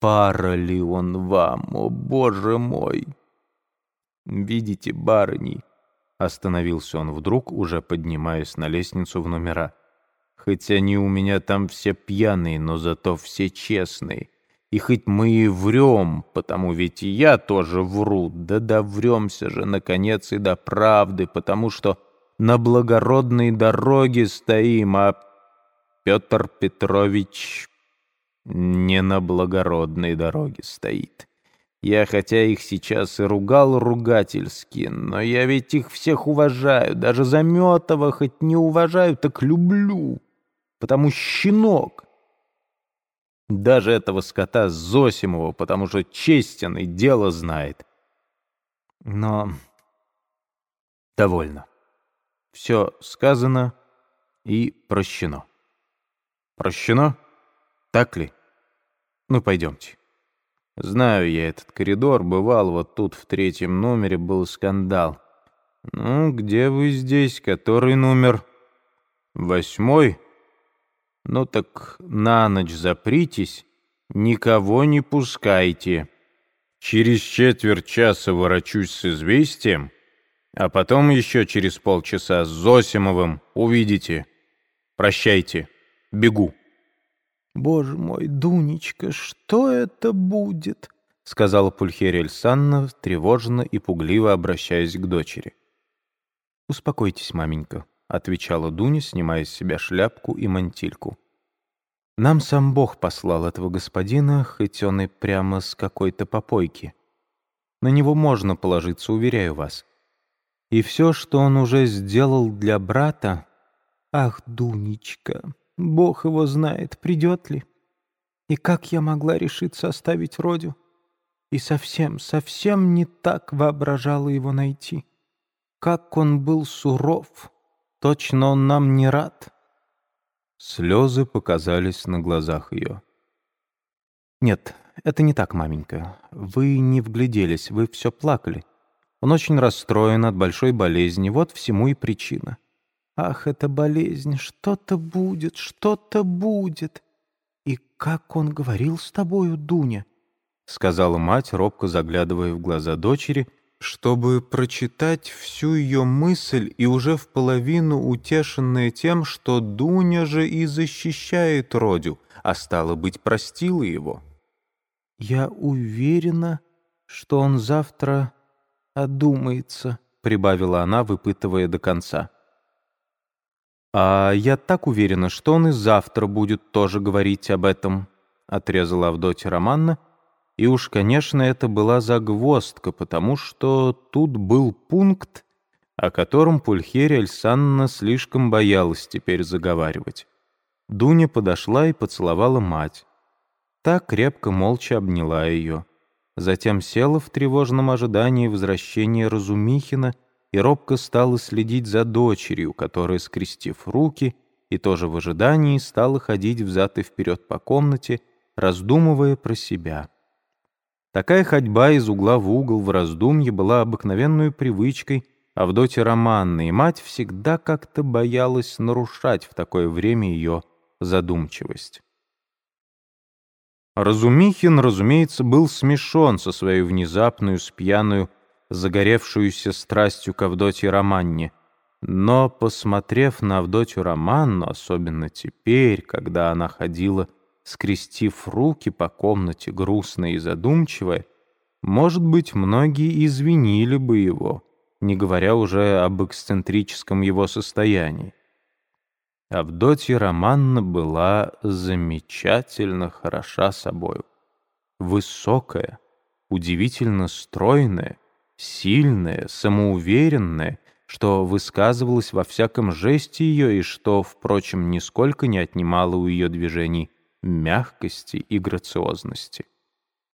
пара ли он вам, о боже мой! Видите, барыни, остановился он вдруг, уже поднимаясь на лестницу в номера. Хоть они у меня там все пьяные, но зато все честные. И хоть мы и врем, потому ведь и я тоже вру, да довремся же, наконец, и до правды, потому что на благородной дороге стоим, а Петр Петрович не на благородной дороге стоит. Я хотя их сейчас и ругал ругательски, но я ведь их всех уважаю, даже Заметова хоть не уважаю, так люблю, потому щенок. Даже этого скота Зосимова, потому что честен и дело знает. Но довольно. Все сказано и прощено. Прощено? Так ли? Ну, пойдемте. Знаю я этот коридор, бывал вот тут в третьем номере был скандал. Ну, где вы здесь? Который номер? Восьмой? Ну так на ночь запритесь, никого не пускайте. Через четверть часа ворочусь с известием, а потом еще через полчаса с Зосимовым увидите. Прощайте, бегу. «Боже мой, Дунечка, что это будет?» — сказала Пульхерия Альсанна, тревожно и пугливо обращаясь к дочери. «Успокойтесь, маменька», — отвечала Дуня, снимая с себя шляпку и мантильку. «Нам сам Бог послал этого господина, хоть он и прямо с какой-то попойки. На него можно положиться, уверяю вас. И все, что он уже сделал для брата... Ах, Дунечка, Бог его знает, придет ли. И как я могла решиться оставить Родю? И совсем, совсем не так воображала его найти. Как он был суров, точно он нам не рад. Слезы показались на глазах ее. «Нет, это не так, маменька. Вы не вгляделись, вы все плакали. Он очень расстроен от большой болезни, вот всему и причина. Ах, эта болезнь, что-то будет, что-то будет. И как он говорил с тобою, Дуня? Сказала мать, робко заглядывая в глаза дочери, чтобы прочитать всю ее мысль и уже в половину утешенная тем, что Дуня же и защищает Родю, а стало быть, простила его. «Я уверена, что он завтра одумается», — прибавила она, выпытывая до конца. «А я так уверена, что он и завтра будет тоже говорить об этом», — отрезала Авдотья Романна. И уж, конечно, это была загвоздка, потому что тут был пункт, о котором Пульхерия Альсанна слишком боялась теперь заговаривать. Дуня подошла и поцеловала мать. Та крепко молча обняла ее. Затем села в тревожном ожидании возвращения Разумихина — и робко стала следить за дочерью, которая, скрестив руки и тоже в ожидании, стала ходить взад и вперед по комнате, раздумывая про себя. Такая ходьба из угла в угол в раздумье была обыкновенной привычкой Авдотьи Романны, и мать всегда как-то боялась нарушать в такое время ее задумчивость. Разумихин, разумеется, был смешон со своей внезапную, спьяную загоревшуюся страстью к Авдотье Романне. Но, посмотрев на Авдотью Романну, особенно теперь, когда она ходила, скрестив руки по комнате грустная и задумчивая, может быть, многие извинили бы его, не говоря уже об эксцентрическом его состоянии. Авдотья Романна была замечательно хороша собою. Высокая, удивительно стройная, сильная, самоуверенная, что высказывалось во всяком жесте ее и что, впрочем, нисколько не отнимало у ее движений мягкости и грациозности.